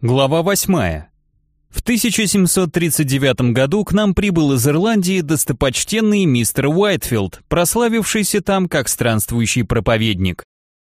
Глава 8. В 1739 году к нам прибыл из Ирландии достопочтенный мистер Уайтфилд, прославившийся там как странствующий проповедник.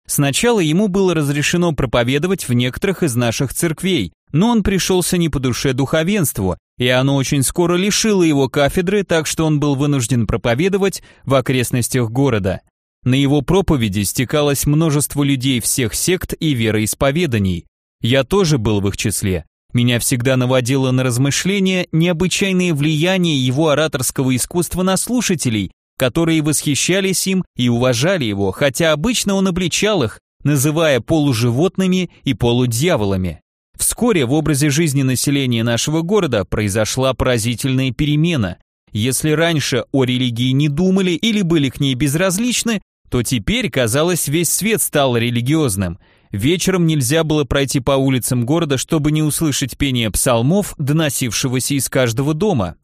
Сначала ему было разрешено проповедовать в некоторых из наших церквей, но он пришелся не по душе духовенству, и оно очень скоро лишило его кафедры, так что он был вынужден проповедовать в окрестностях города. На его проповеди стекалось множество людей всех сект и вероисповеданий, я тоже был в их числе. Меня всегда наводило на размышления необычайное влияние его ораторского искусства на слушателей, которые восхищались им и уважали его, хотя обычно он обличал их, называя полуживотными и полудьяволами. Вскоре в образе жизни населения нашего города произошла поразительная перемена. Если раньше о религии не думали или были к ней безразличны, то теперь, казалось, весь свет стал религиозным – Вечером нельзя было пройти по улицам города, чтобы не услышать пение псалмов, доносившегося из каждого дома.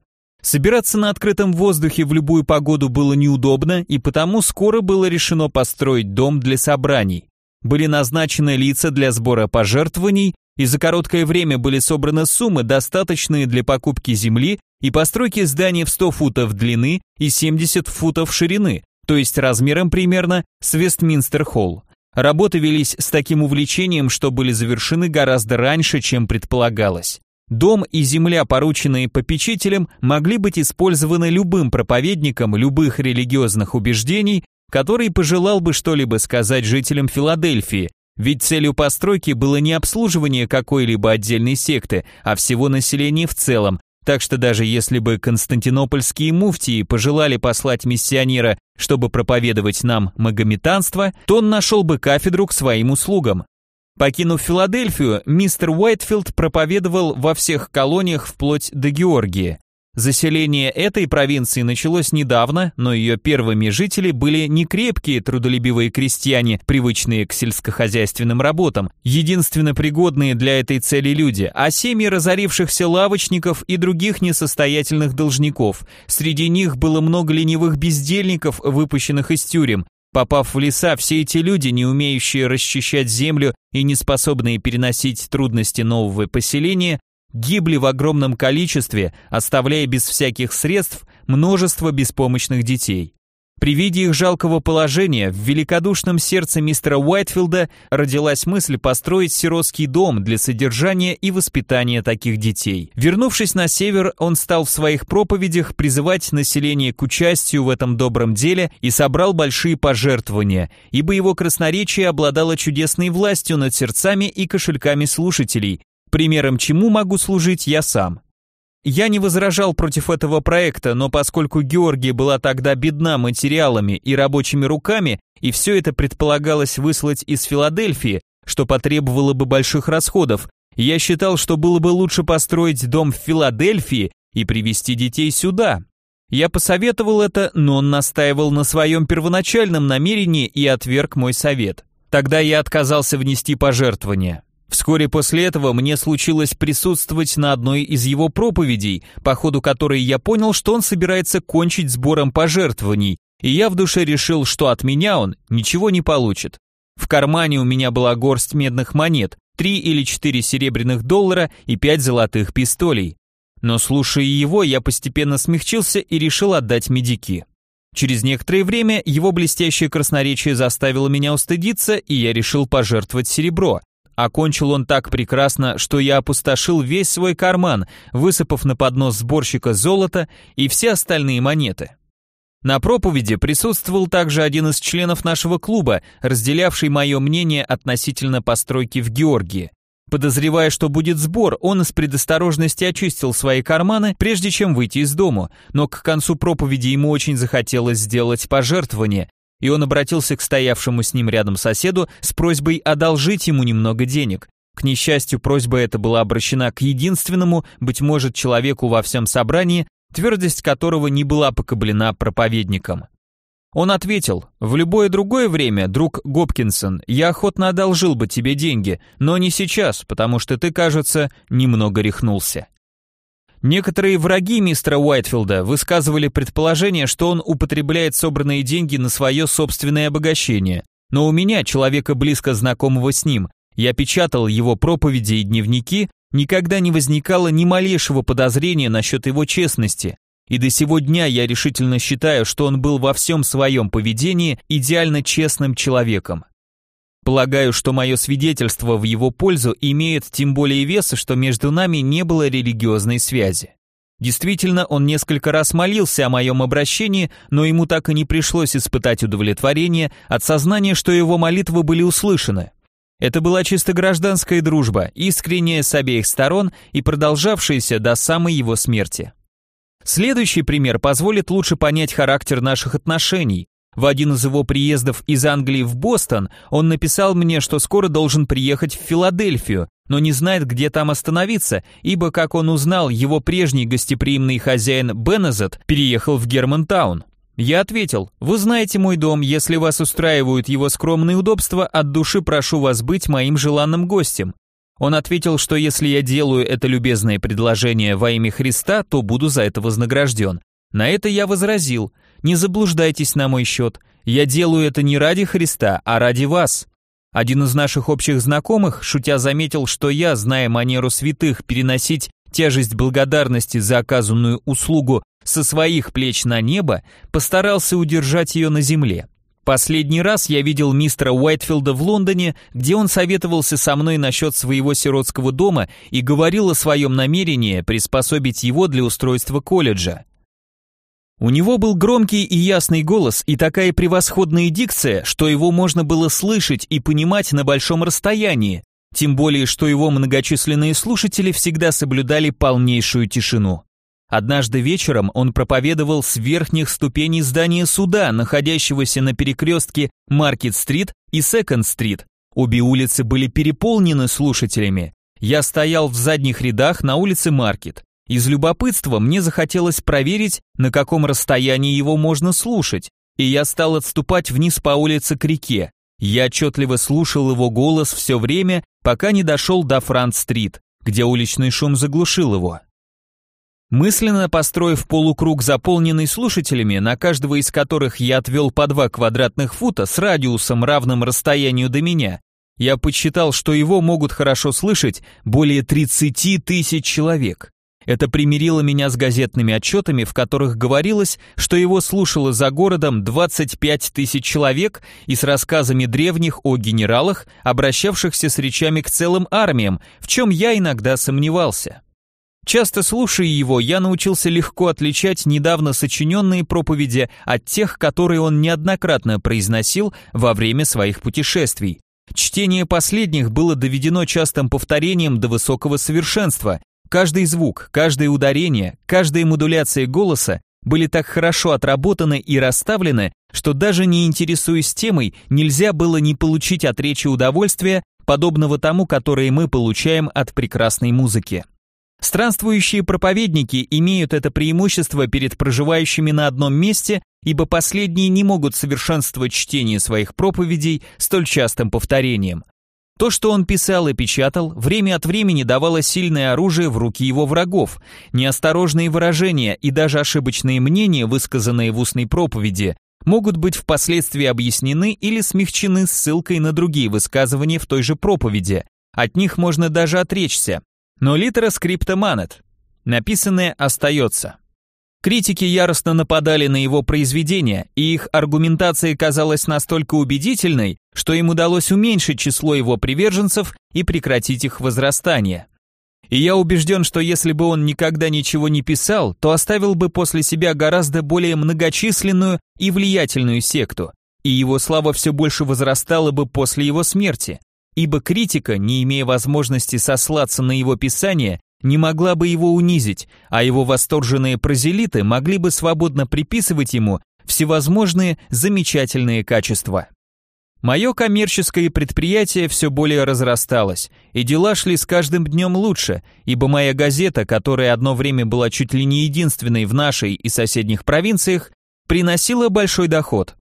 Собираться на открытом воздухе в любую погоду было неудобно, и потому скоро было решено построить дом для собраний. Были назначены лица для сбора пожертвований, и за короткое время были собраны суммы, достаточные для покупки земли и постройки здания в 100 футов длины и 70 футов ширины, то есть размером примерно с Вестминстер-холл. Работы велись с таким увлечением, что были завершены гораздо раньше, чем предполагалось. Дом и земля, порученные попечителям, могли быть использованы любым проповедником любых религиозных убеждений, который пожелал бы что-либо сказать жителям Филадельфии, ведь целью постройки было не обслуживание какой-либо отдельной секты, а всего населения в целом, так что даже если бы константинопольские муфтии пожелали послать миссионера, чтобы проповедовать нам магометанство, то он нашел бы кафедру к своим услугам. Покинув Филадельфию, мистер Уайтфилд проповедовал во всех колониях вплоть до Георгии. Заселение этой провинции началось недавно, но ее первыми жители были не крепкие трудолюбивые крестьяне, привычные к сельскохозяйственным работам, единственно пригодные для этой цели люди, а семьи разорившихся лавочников и других несостоятельных должников. Среди них было много ленивых бездельников, выпущенных из тюрем, Попав в леса, все эти люди, не умеющие расчищать землю и не способные переносить трудности нового поселения, гибли в огромном количестве, оставляя без всяких средств множество беспомощных детей. При виде их жалкого положения в великодушном сердце мистера Уайтфилда родилась мысль построить сиротский дом для содержания и воспитания таких детей. Вернувшись на север, он стал в своих проповедях призывать население к участию в этом добром деле и собрал большие пожертвования, ибо его красноречие обладало чудесной властью над сердцами и кошельками слушателей, примером чему могу служить я сам. Я не возражал против этого проекта, но поскольку Георгия была тогда бедна материалами и рабочими руками, и все это предполагалось выслать из Филадельфии, что потребовало бы больших расходов, я считал, что было бы лучше построить дом в Филадельфии и привезти детей сюда. Я посоветовал это, но он настаивал на своем первоначальном намерении и отверг мой совет. Тогда я отказался внести пожертвования. Вскоре после этого мне случилось присутствовать на одной из его проповедей, по ходу которой я понял, что он собирается кончить сбором пожертвований, и я в душе решил, что от меня он ничего не получит. В кармане у меня была горсть медных монет, три или четыре серебряных доллара и пять золотых пистолей. Но слушая его, я постепенно смягчился и решил отдать медики. Через некоторое время его блестящее красноречие заставило меня устыдиться, и я решил пожертвовать серебро, Окончил он так прекрасно, что я опустошил весь свой карман, высыпав на поднос сборщика золота и все остальные монеты. На проповеди присутствовал также один из членов нашего клуба, разделявший мое мнение относительно постройки в Георгии. Подозревая, что будет сбор, он из предосторожности очистил свои карманы, прежде чем выйти из дому, но к концу проповеди ему очень захотелось сделать пожертвование, и он обратился к стоявшему с ним рядом соседу с просьбой одолжить ему немного денег. К несчастью, просьба эта была обращена к единственному, быть может, человеку во всем собрании, твердость которого не была покоблена проповедником. Он ответил, «В любое другое время, друг Гопкинсон, я охотно одолжил бы тебе деньги, но не сейчас, потому что ты, кажется, немного рехнулся». Некоторые враги мистера Уайтфилда высказывали предположение, что он употребляет собранные деньги на свое собственное обогащение. Но у меня, человека близко знакомого с ним, Я печатал его проповеди и дневники, никогда не возникало ни малейшего подозрения насчет его честности, и до сего дня я решительно считаю, что он был во всем своем поведении идеально честным человеком. Полагаю, что мое свидетельство в его пользу имеет тем более вес, что между нами не было религиозной связи. Действительно, он несколько раз молился о моем обращении, но ему так и не пришлось испытать удовлетворение от сознания, что его молитвы были услышаны. Это была чисто гражданская дружба, искренняя с обеих сторон и продолжавшаяся до самой его смерти. Следующий пример позволит лучше понять характер наших отношений. В один из его приездов из Англии в Бостон он написал мне, что скоро должен приехать в Филадельфию, но не знает, где там остановиться, ибо, как он узнал, его прежний гостеприимный хозяин Беннезет переехал в Германтаун. Я ответил, «Вы знаете мой дом, если вас устраивают его скромные удобства, от души прошу вас быть моим желанным гостем». Он ответил, что если я делаю это любезное предложение во имя Христа, то буду за это вознагражден. На это я возразил, «Не заблуждайтесь на мой счет, я делаю это не ради Христа, а ради вас». Один из наших общих знакомых, шутя, заметил, что я, зная манеру святых переносить тяжесть благодарности за оказанную услугу со своих плеч на небо, постарался удержать ее на земле. Последний раз я видел мистера Уайтфилда в Лондоне, где он советовался со мной насчет своего сиротского дома и говорил о своем намерении приспособить его для устройства колледжа. У него был громкий и ясный голос и такая превосходная дикция, что его можно было слышать и понимать на большом расстоянии, тем более что его многочисленные слушатели всегда соблюдали полнейшую тишину. Однажды вечером он проповедовал с верхних ступеней здания суда, находящегося на перекрестке Маркет-стрит и Секонд-стрит. Обе улицы были переполнены слушателями. Я стоял в задних рядах на улице Маркет. Из любопытства мне захотелось проверить, на каком расстоянии его можно слушать, и я стал отступать вниз по улице к реке. Я отчетливо слушал его голос все время, пока не дошел до Франц-стрит, где уличный шум заглушил его. Мысленно построив полукруг, заполненный слушателями, на каждого из которых я отвел по два квадратных фута с радиусом, равным расстоянию до меня, я подсчитал, что его могут хорошо слышать более 30 тысяч человек. Это примирило меня с газетными отчетами, в которых говорилось, что его слушало за городом 25 тысяч человек и с рассказами древних о генералах, обращавшихся с речами к целым армиям, в чем я иногда сомневался. Часто слушая его, я научился легко отличать недавно сочиненные проповеди от тех, которые он неоднократно произносил во время своих путешествий. Чтение последних было доведено частым повторением до высокого совершенства. Каждый звук, каждое ударение, каждая модуляция голоса были так хорошо отработаны и расставлены, что даже не интересуясь темой, нельзя было не получить от речи удовольствия, подобного тому, которое мы получаем от прекрасной музыки. Странствующие проповедники имеют это преимущество перед проживающими на одном месте, ибо последние не могут совершенствовать чтение своих проповедей столь частым повторением. То, что он писал и печатал, время от времени давало сильное оружие в руки его врагов. Неосторожные выражения и даже ошибочные мнения, высказанные в устной проповеди, могут быть впоследствии объяснены или смягчены ссылкой на другие высказывания в той же проповеди. От них можно даже отречься, но литера скрипта манет. Написанное остается. Критики яростно нападали на его произведения, и их аргументация казалась настолько убедительной, что им удалось уменьшить число его приверженцев и прекратить их возрастание. И я убежден, что если бы он никогда ничего не писал, то оставил бы после себя гораздо более многочисленную и влиятельную секту, и его слава все больше возрастала бы после его смерти ибо критика, не имея возможности сослаться на его писание, не могла бы его унизить, а его восторженные прозелиты могли бы свободно приписывать ему всевозможные замечательные качества. Мое коммерческое предприятие все более разрасталось, и дела шли с каждым днем лучше, ибо моя газета, которая одно время была чуть ли не единственной в нашей и соседних провинциях, приносила большой доход.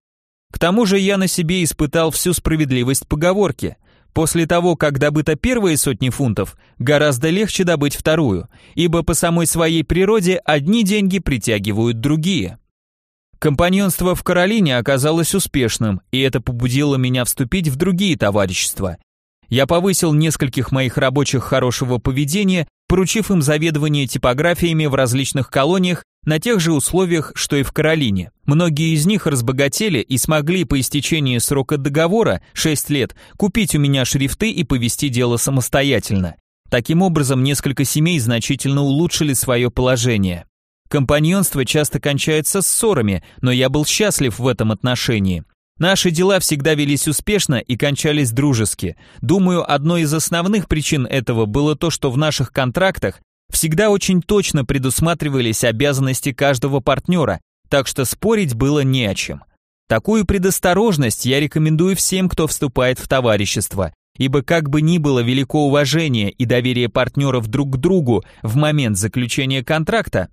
К тому же я на себе испытал всю справедливость поговорки После того, как добыта первые сотни фунтов, гораздо легче добыть вторую, ибо по самой своей природе одни деньги притягивают другие. Компаньонство в Каролине оказалось успешным, и это побудило меня вступить в другие товарищества. Я повысил нескольких моих рабочих хорошего поведения, поручив им заведование типографиями в различных колониях на тех же условиях, что и в Каролине. Многие из них разбогатели и смогли по истечении срока договора, 6 лет, купить у меня шрифты и повести дело самостоятельно. Таким образом, несколько семей значительно улучшили свое положение. Компаньонство часто кончается ссорами, но я был счастлив в этом отношении. Наши дела всегда велись успешно и кончались дружески. Думаю, одной из основных причин этого было то, что в наших контрактах всегда очень точно предусматривались обязанности каждого партнера, так что спорить было не о чем. Такую предосторожность я рекомендую всем, кто вступает в товарищество, ибо как бы ни было велико уважение и доверие партнеров друг к другу в момент заключения контракта,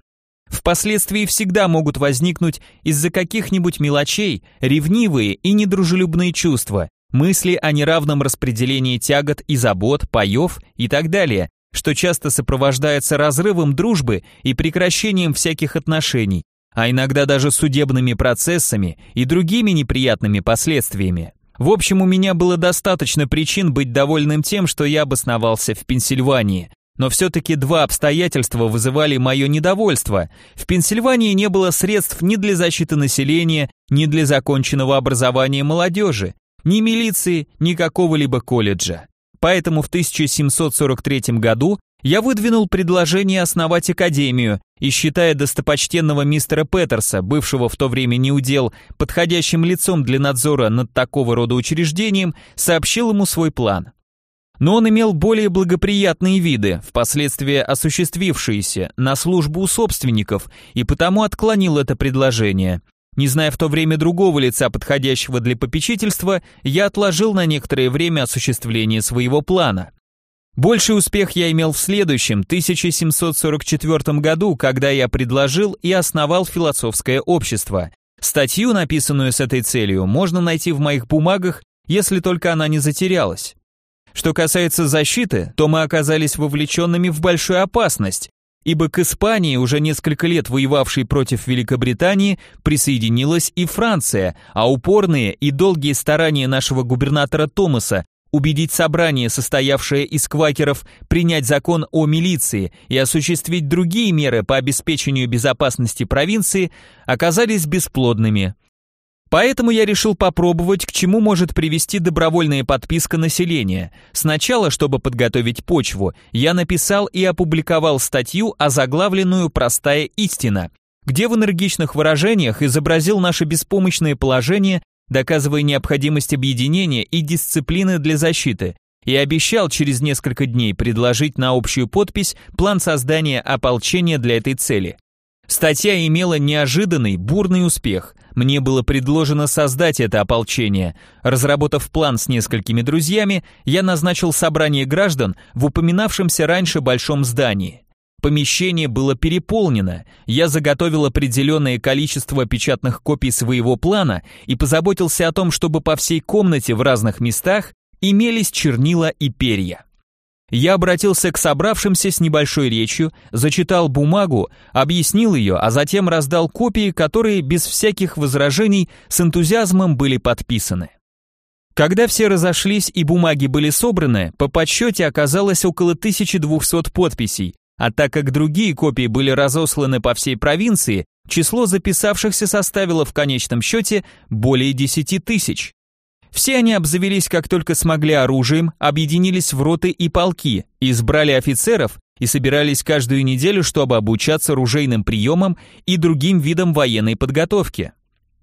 впоследствии всегда могут возникнуть из-за каких-нибудь мелочей ревнивые и недружелюбные чувства, мысли о неравном распределении тягот и забот, паев и так далее, что часто сопровождается разрывом дружбы и прекращением всяких отношений, а иногда даже судебными процессами и другими неприятными последствиями. В общем, у меня было достаточно причин быть довольным тем, что я обосновался в Пенсильвании, но все-таки два обстоятельства вызывали мое недовольство. В Пенсильвании не было средств ни для защиты населения, ни для законченного образования молодежи, ни милиции, ни какого-либо колледжа. Поэтому в 1743 году я выдвинул предложение основать академию и, считая достопочтенного мистера Петерса, бывшего в то время неудел, подходящим лицом для надзора над такого рода учреждением, сообщил ему свой план но он имел более благоприятные виды, впоследствии осуществившиеся, на службу у собственников, и потому отклонил это предложение. Не зная в то время другого лица, подходящего для попечительства, я отложил на некоторое время осуществление своего плана. Больший успех я имел в следующем, 1744 году, когда я предложил и основал философское общество. Статью, написанную с этой целью, можно найти в моих бумагах, если только она не затерялась. Что касается защиты, то мы оказались вовлеченными в большую опасность, ибо к Испании, уже несколько лет воевавшей против Великобритании, присоединилась и Франция, а упорные и долгие старания нашего губернатора Томаса убедить собрание, состоявшее из квакеров, принять закон о милиции и осуществить другие меры по обеспечению безопасности провинции, оказались бесплодными. Поэтому я решил попробовать, к чему может привести добровольная подписка населения. Сначала, чтобы подготовить почву, я написал и опубликовал статью, озаглавленную «Простая истина», где в энергичных выражениях изобразил наше беспомощное положение, доказывая необходимость объединения и дисциплины для защиты, и обещал через несколько дней предложить на общую подпись план создания ополчения для этой цели. Статья имела неожиданный, бурный успех. Мне было предложено создать это ополчение. Разработав план с несколькими друзьями, я назначил собрание граждан в упоминавшемся раньше большом здании. Помещение было переполнено. Я заготовил определенное количество печатных копий своего плана и позаботился о том, чтобы по всей комнате в разных местах имелись чернила и перья. Я обратился к собравшимся с небольшой речью, зачитал бумагу, объяснил ее, а затем раздал копии, которые без всяких возражений с энтузиазмом были подписаны. Когда все разошлись и бумаги были собраны, по подсчете оказалось около 1200 подписей, а так как другие копии были разосланы по всей провинции, число записавшихся составило в конечном счете более 10 тысяч. Все они обзавелись как только смогли оружием, объединились в роты и полки, избрали офицеров и собирались каждую неделю, чтобы обучаться ружейным приемам и другим видам военной подготовки.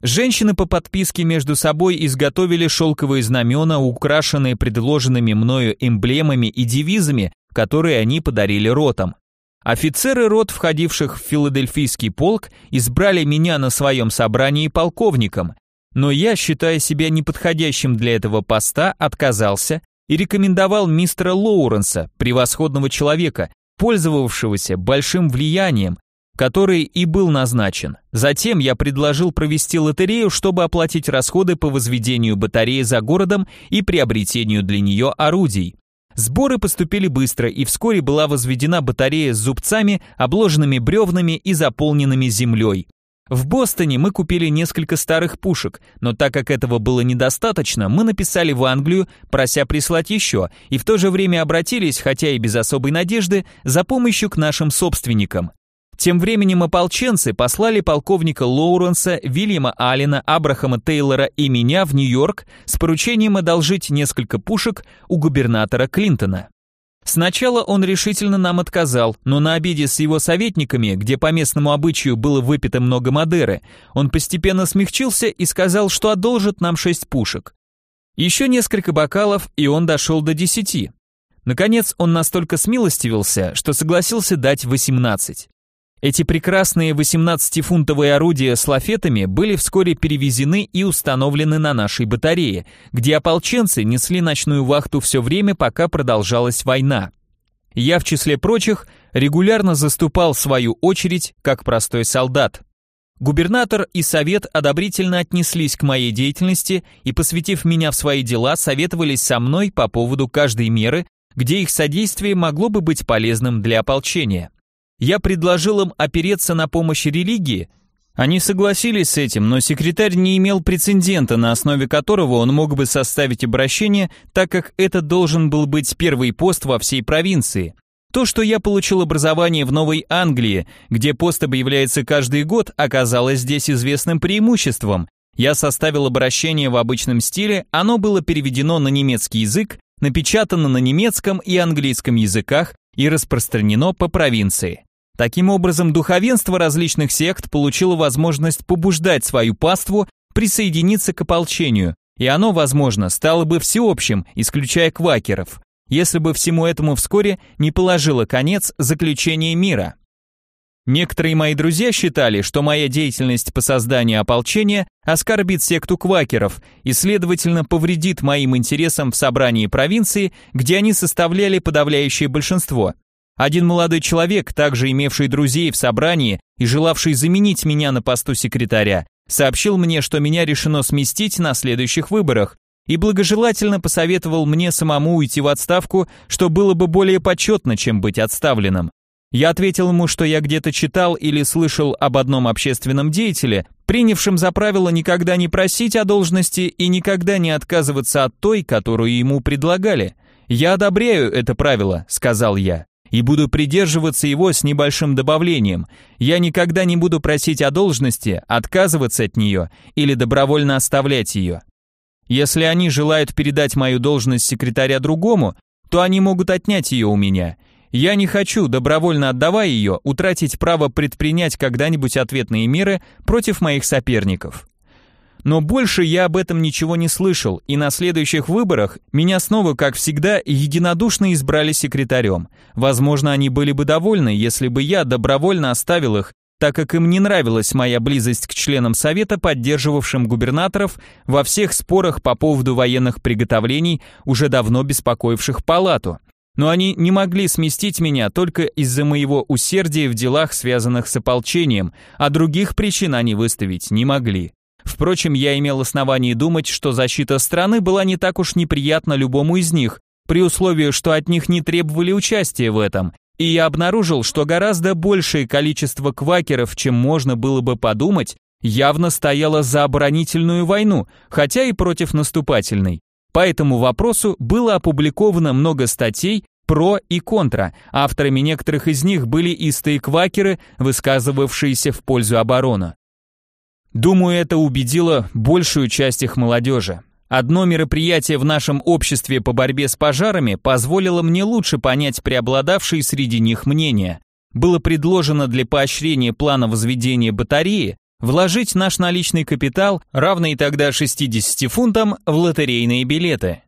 Женщины по подписке между собой изготовили шелковые знамена, украшенные предложенными мною эмблемами и девизами, которые они подарили ротам. Офицеры рот, входивших в филадельфийский полк, избрали меня на своем собрании полковником, но я, считая себя неподходящим для этого поста, отказался и рекомендовал мистера Лоуренса, превосходного человека, пользовавшегося большим влиянием, который и был назначен. Затем я предложил провести лотерею, чтобы оплатить расходы по возведению батареи за городом и приобретению для нее орудий. Сборы поступили быстро, и вскоре была возведена батарея с зубцами, обложенными бревнами и заполненными землей. В Бостоне мы купили несколько старых пушек, но так как этого было недостаточно, мы написали в Англию, прося прислать еще, и в то же время обратились, хотя и без особой надежды, за помощью к нашим собственникам. Тем временем ополченцы послали полковника Лоуренса, Вильяма Аллена, Абрахама Тейлора и меня в Нью-Йорк с поручением одолжить несколько пушек у губернатора Клинтона. Сначала он решительно нам отказал, но на обеде с его советниками, где по местному обычаю было выпито много Мадеры, он постепенно смягчился и сказал, что одолжит нам шесть пушек. Еще несколько бокалов, и он дошел до десяти. Наконец он настолько смилостивился, что согласился дать восемнадцать. Эти прекрасные 18-фунтовые орудия с лафетами были вскоре перевезены и установлены на нашей батарее, где ополченцы несли ночную вахту все время, пока продолжалась война. Я, в числе прочих, регулярно заступал свою очередь как простой солдат. Губернатор и совет одобрительно отнеслись к моей деятельности и, посвятив меня в свои дела, советовались со мной по поводу каждой меры, где их содействие могло бы быть полезным для ополчения. Я предложил им опереться на помощь религии. Они согласились с этим, но секретарь не имел прецедента, на основе которого он мог бы составить обращение, так как это должен был быть первый пост во всей провинции. То, что я получил образование в Новой Англии, где пост объявляется каждый год, оказалось здесь известным преимуществом. Я составил обращение в обычном стиле, оно было переведено на немецкий язык, напечатано на немецком и английском языках и распространено по провинции. Таким образом, духовенство различных сект получило возможность побуждать свою паству присоединиться к ополчению, и оно, возможно, стало бы всеобщим, исключая квакеров, если бы всему этому вскоре не положило конец заключение мира. Некоторые мои друзья считали, что моя деятельность по созданию ополчения оскорбит секту квакеров и, следовательно, повредит моим интересам в собрании провинции, где они составляли подавляющее большинство. Один молодой человек, также имевший друзей в собрании и желавший заменить меня на посту секретаря, сообщил мне, что меня решено сместить на следующих выборах, и благожелательно посоветовал мне самому уйти в отставку, что было бы более почетно, чем быть отставленным. Я ответил ему, что я где-то читал или слышал об одном общественном деятеле, принявшем за правило никогда не просить о должности и никогда не отказываться от той, которую ему предлагали. «Я одобряю это правило», — сказал я и буду придерживаться его с небольшим добавлением. Я никогда не буду просить о должности, отказываться от нее или добровольно оставлять ее. Если они желают передать мою должность секретаря другому, то они могут отнять ее у меня. Я не хочу, добровольно отдавая ее, утратить право предпринять когда-нибудь ответные меры против моих соперников. Но больше я об этом ничего не слышал, и на следующих выборах меня снова, как всегда, единодушно избрали секретарем. Возможно, они были бы довольны, если бы я добровольно оставил их, так как им не нравилась моя близость к членам Совета, поддерживавшим губернаторов во всех спорах по поводу военных приготовлений, уже давно беспокоивших палату. Но они не могли сместить меня только из-за моего усердия в делах, связанных с ополчением, а других причин они выставить не могли. Впрочем, я имел основание думать, что защита страны была не так уж неприятна любому из них, при условии, что от них не требовали участия в этом, и я обнаружил, что гораздо большее количество квакеров, чем можно было бы подумать, явно стояло за оборонительную войну, хотя и против наступательной. По этому вопросу было опубликовано много статей про и контра, авторами некоторых из них были истые квакеры, высказывавшиеся в пользу обороны. Думаю, это убедило большую часть их молодежи. Одно мероприятие в нашем обществе по борьбе с пожарами позволило мне лучше понять преобладавшие среди них мнения. Было предложено для поощрения плана возведения батареи вложить наш наличный капитал, равный тогда 60 фунтам, в лотерейные билеты.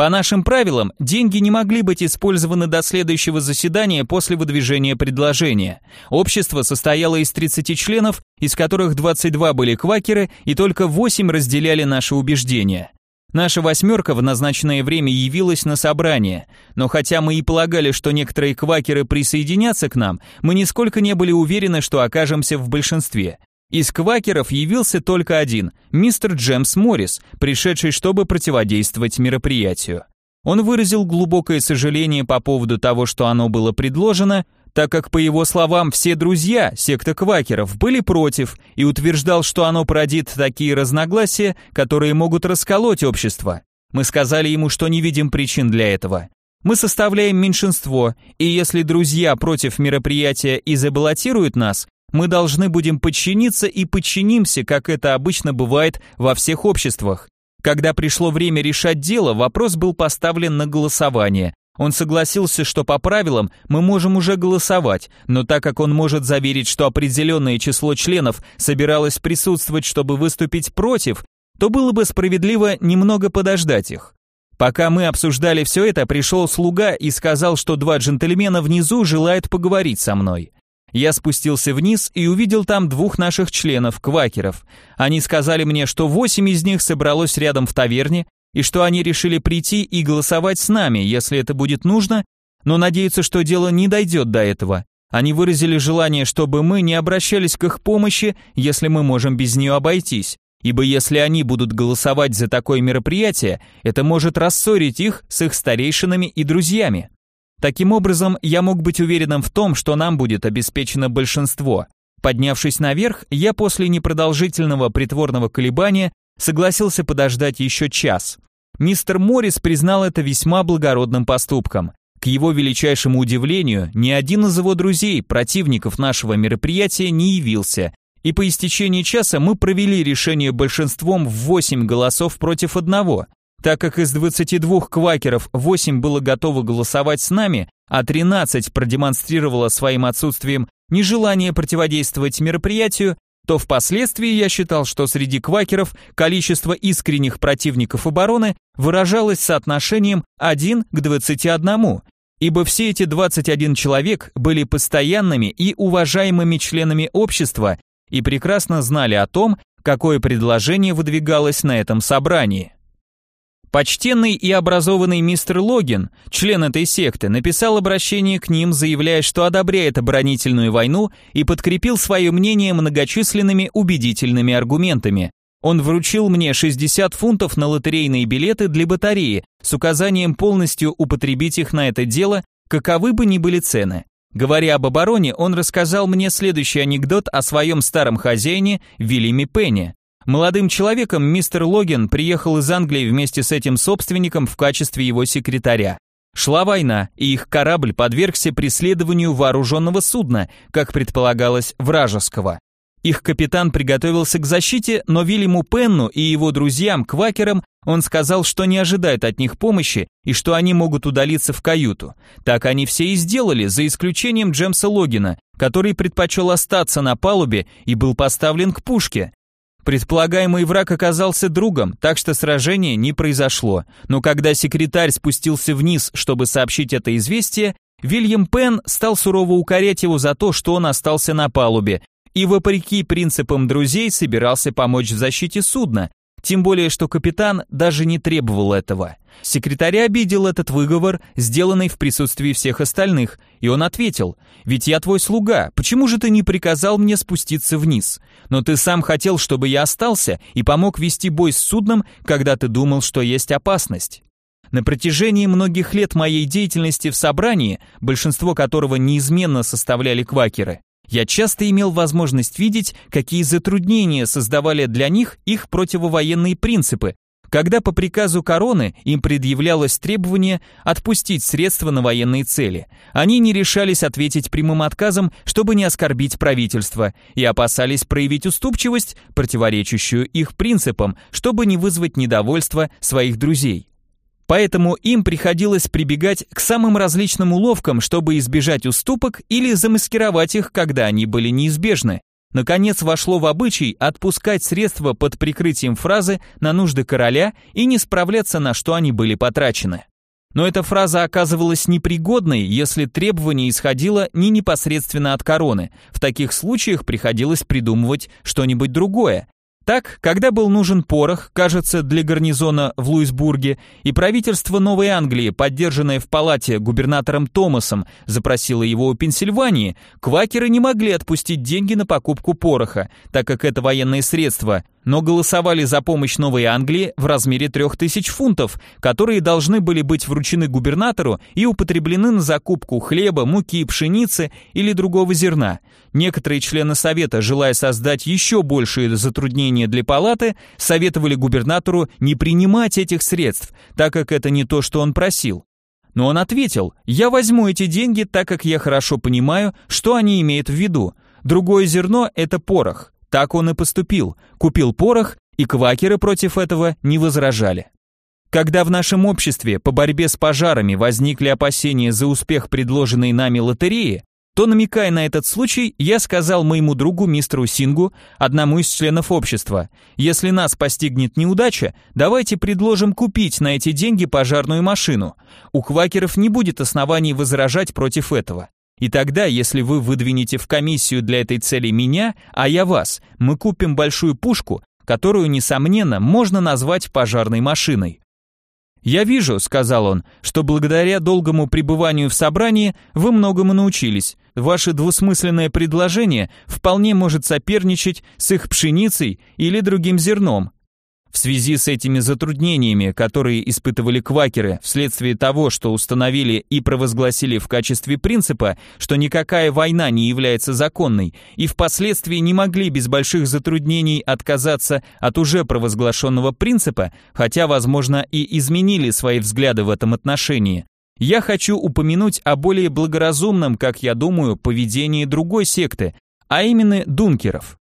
По нашим правилам, деньги не могли быть использованы до следующего заседания после выдвижения предложения. Общество состояло из 30 членов, из которых 22 были квакеры и только 8 разделяли наши убеждения. Наша восьмерка в назначенное время явилась на собрание, но хотя мы и полагали, что некоторые квакеры присоединятся к нам, мы нисколько не были уверены, что окажемся в большинстве. Из квакеров явился только один, мистер Джемс Моррис, пришедший, чтобы противодействовать мероприятию. Он выразил глубокое сожаление по поводу того, что оно было предложено, так как, по его словам, все друзья секта квакеров были против и утверждал, что оно породит такие разногласия, которые могут расколоть общество. Мы сказали ему, что не видим причин для этого. Мы составляем меньшинство, и если друзья против мероприятия и забаллотируют нас, мы должны будем подчиниться и подчинимся, как это обычно бывает во всех обществах. Когда пришло время решать дело, вопрос был поставлен на голосование. Он согласился, что по правилам мы можем уже голосовать, но так как он может заверить, что определенное число членов собиралось присутствовать, чтобы выступить против, то было бы справедливо немного подождать их. Пока мы обсуждали все это, пришел слуга и сказал, что два джентльмена внизу желают поговорить со мной. Я спустился вниз и увидел там двух наших членов, квакеров. Они сказали мне, что восемь из них собралось рядом в таверне, и что они решили прийти и голосовать с нами, если это будет нужно, но надеются, что дело не дойдет до этого. Они выразили желание, чтобы мы не обращались к их помощи, если мы можем без нее обойтись, ибо если они будут голосовать за такое мероприятие, это может рассорить их с их старейшинами и друзьями. Таким образом, я мог быть уверенным в том, что нам будет обеспечено большинство. Поднявшись наверх, я после непродолжительного притворного колебания согласился подождать еще час. Мистер Моррис признал это весьма благородным поступком. К его величайшему удивлению, ни один из его друзей, противников нашего мероприятия, не явился, и по истечении часа мы провели решение большинством в 8 голосов против одного. Так как из 22 квакеров 8 было готово голосовать с нами, а 13 продемонстрировало своим отсутствием нежелание противодействовать мероприятию, то впоследствии я считал, что среди квакеров количество искренних противников обороны выражалось соотношением 1 к 21, ибо все эти 21 человек были постоянными и уважаемыми членами общества и прекрасно знали о том, какое предложение выдвигалось на этом собрании. Почтенный и образованный мистер Логин, член этой секты, написал обращение к ним, заявляя, что одобряет оборонительную войну и подкрепил свое мнение многочисленными убедительными аргументами. Он вручил мне 60 фунтов на лотерейные билеты для батареи с указанием полностью употребить их на это дело, каковы бы ни были цены. Говоря об обороне, он рассказал мне следующий анекдот о своем старом хозяине Вильяме Пенни. Молодым человеком мистер Логин приехал из Англии вместе с этим собственником в качестве его секретаря. Шла война, и их корабль подвергся преследованию вооруженного судна, как предполагалось, вражеского. Их капитан приготовился к защите, но Вильяму Пенну и его друзьям, квакерам, он сказал, что не ожидает от них помощи и что они могут удалиться в каюту. Так они все и сделали, за исключением Джемса Логина, который предпочел остаться на палубе и был поставлен к пушке. Предполагаемый враг оказался другом, так что сражение не произошло. Но когда секретарь спустился вниз, чтобы сообщить это известие, Вильям Пен стал сурово укорять его за то, что он остался на палубе, и вопреки принципам друзей собирался помочь в защите судна, тем более, что капитан даже не требовал этого. Секретаря обидел этот выговор, сделанный в присутствии всех остальных, и он ответил, «Ведь я твой слуга, почему же ты не приказал мне спуститься вниз? Но ты сам хотел, чтобы я остался и помог вести бой с судном, когда ты думал, что есть опасность». На протяжении многих лет моей деятельности в собрании, большинство которого неизменно составляли квакеры, я часто имел возможность видеть, какие затруднения создавали для них их противовоенные принципы, когда по приказу короны им предъявлялось требование отпустить средства на военные цели. Они не решались ответить прямым отказом, чтобы не оскорбить правительство, и опасались проявить уступчивость, противоречащую их принципам, чтобы не вызвать недовольство своих друзей. Поэтому им приходилось прибегать к самым различным уловкам, чтобы избежать уступок или замаскировать их, когда они были неизбежны. Наконец вошло в обычай отпускать средства под прикрытием фразы на нужды короля и не справляться, на что они были потрачены. Но эта фраза оказывалась непригодной, если требование исходило не непосредственно от короны. В таких случаях приходилось придумывать что-нибудь другое, так, когда был нужен порох, кажется, для гарнизона в Луисбурге, и правительство Новой Англии, поддержанное в палате губернатором Томасом, запросило его у Пенсильвании, квакеры не могли отпустить деньги на покупку пороха, так как это военное средство, но голосовали за помощь Новой Англии в размере 3000 фунтов, которые должны были быть вручены губернатору и употреблены на закупку хлеба, муки, пшеницы или другого зерна. Некоторые члены совета, желая создать еще большие затруднения для палаты, советовали губернатору не принимать этих средств, так как это не то, что он просил. Но он ответил, я возьму эти деньги, так как я хорошо понимаю, что они имеют в виду. Другое зерно – это порох. Так он и поступил, купил порох, и квакеры против этого не возражали. Когда в нашем обществе по борьбе с пожарами возникли опасения за успех предложенной нами лотереи, то, намекая на этот случай, я сказал моему другу мистеру Сингу, одному из членов общества, если нас постигнет неудача, давайте предложим купить на эти деньги пожарную машину. У квакеров не будет оснований возражать против этого. И тогда, если вы выдвинете в комиссию для этой цели меня, а я вас, мы купим большую пушку, которую, несомненно, можно назвать пожарной машиной. «Я вижу», — сказал он, — «что благодаря долгому пребыванию в собрании вы многому научились. Ваше двусмысленное предложение вполне может соперничать с их пшеницей или другим зерном. В связи с этими затруднениями, которые испытывали квакеры вследствие того, что установили и провозгласили в качестве принципа, что никакая война не является законной, и впоследствии не могли без больших затруднений отказаться от уже провозглашенного принципа, хотя, возможно, и изменили свои взгляды в этом отношении, я хочу упомянуть о более благоразумном, как я думаю, поведении другой секты, а именно дункеров.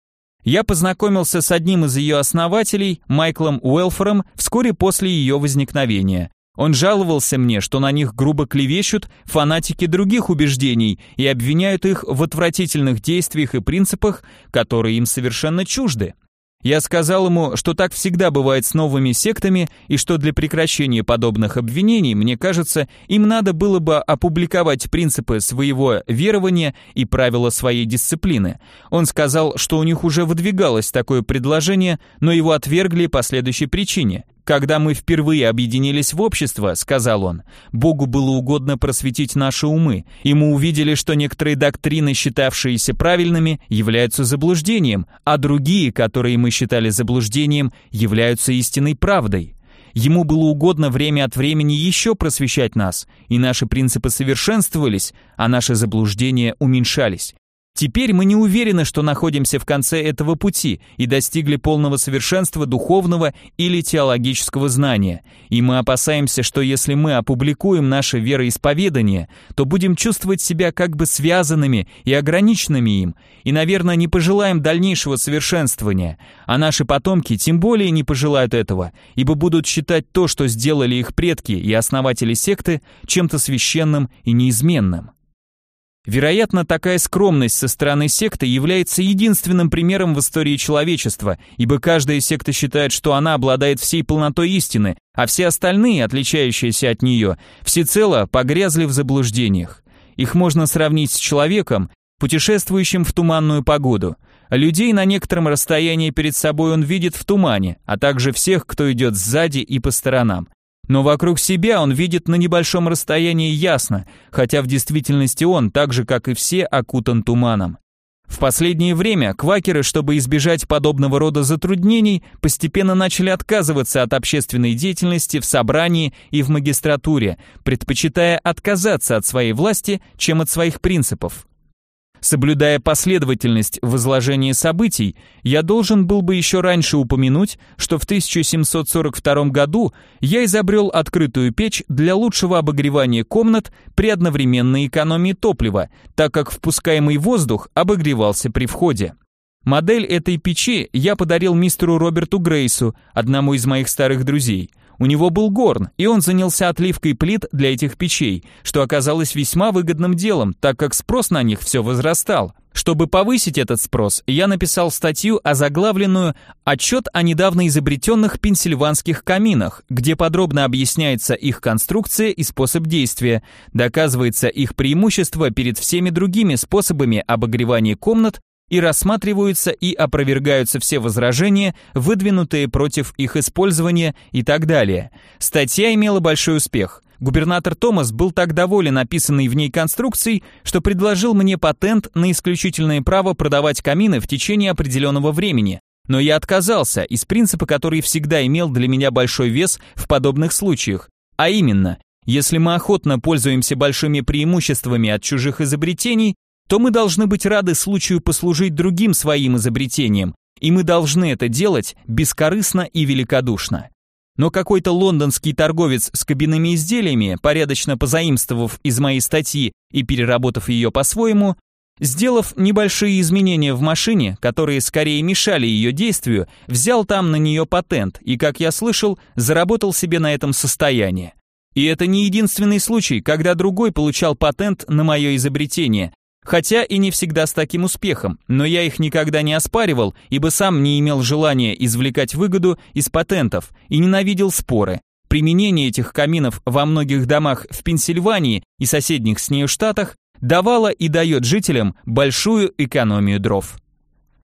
Я познакомился с одним из ее основателей, Майклом Уэлфором, вскоре после ее возникновения. Он жаловался мне, что на них грубо клевещут фанатики других убеждений и обвиняют их в отвратительных действиях и принципах, которые им совершенно чужды. Я сказал ему, что так всегда бывает с новыми сектами и что для прекращения подобных обвинений, мне кажется, им надо было бы опубликовать принципы своего верования и правила своей дисциплины. Он сказал, что у них уже выдвигалось такое предложение, но его отвергли по следующей причине. Когда мы впервые объединились в общество, сказал он, Богу было угодно просветить наши умы, и мы увидели, что некоторые доктрины, считавшиеся правильными, являются заблуждением, а другие, которые мы считали заблуждением, являются истинной правдой. Ему было угодно время от времени еще просвещать нас, и наши принципы совершенствовались, а наши заблуждения уменьшались. Теперь мы не уверены, что находимся в конце этого пути и достигли полного совершенства духовного или теологического знания, и мы опасаемся, что если мы опубликуем наше вероисповедание, то будем чувствовать себя как бы связанными и ограниченными им, и, наверное, не пожелаем дальнейшего совершенствования, а наши потомки тем более не пожелают этого, ибо будут считать то, что сделали их предки и основатели секты, чем-то священным и неизменным. Вероятно, такая скромность со стороны секты является единственным примером в истории человечества, ибо каждая секта считает, что она обладает всей полнотой истины, а все остальные, отличающиеся от нее, всецело погрязли в заблуждениях. Их можно сравнить с человеком, путешествующим в туманную погоду. Людей на некотором расстоянии перед собой он видит в тумане, а также всех, кто идет сзади и по сторонам. Но вокруг себя он видит на небольшом расстоянии ясно, хотя в действительности он, так же как и все, окутан туманом. В последнее время квакеры, чтобы избежать подобного рода затруднений, постепенно начали отказываться от общественной деятельности в собрании и в магистратуре, предпочитая отказаться от своей власти, чем от своих принципов. Соблюдая последовательность в изложении событий, я должен был бы еще раньше упомянуть, что в 1742 году я изобрел открытую печь для лучшего обогревания комнат при одновременной экономии топлива, так как впускаемый воздух обогревался при входе. Модель этой печи я подарил мистеру Роберту Грейсу, одному из моих старых друзей – у него был горн, и он занялся отливкой плит для этих печей, что оказалось весьма выгодным делом, так как спрос на них все возрастал. Чтобы повысить этот спрос, я написал статью, озаглавленную «Отчет о недавно изобретенных пенсильванских каминах», где подробно объясняется их конструкция и способ действия, доказывается их преимущество перед всеми другими способами обогревания комнат и рассматриваются и опровергаются все возражения, выдвинутые против их использования и так далее. Статья имела большой успех. Губернатор Томас был так доволен описанной в ней конструкцией, что предложил мне патент на исключительное право продавать камины в течение определенного времени, Но я отказался из принципа, который всегда имел для меня большой вес в подобных случаях, а именно, если мы охотно пользуемся большими преимуществами от чужих изобретений, то мы должны быть рады случаю послужить другим своим изобретением, и мы должны это делать бескорыстно и великодушно. Но какой-то лондонский торговец с кабинными изделиями, порядочно позаимствовав из моей статьи и переработав ее по-своему, сделав небольшие изменения в машине, которые скорее мешали ее действию, взял там на нее патент и, как я слышал, заработал себе на этом состояние. И это не единственный случай, когда другой получал патент на мое изобретение, хотя и не всегда с таким успехом, но я их никогда не оспаривал, ибо сам не имел желания извлекать выгоду из патентов и ненавидел споры. Применение этих каминов во многих домах в Пенсильвании и соседних с нею штатах давало и дает жителям большую экономию дров.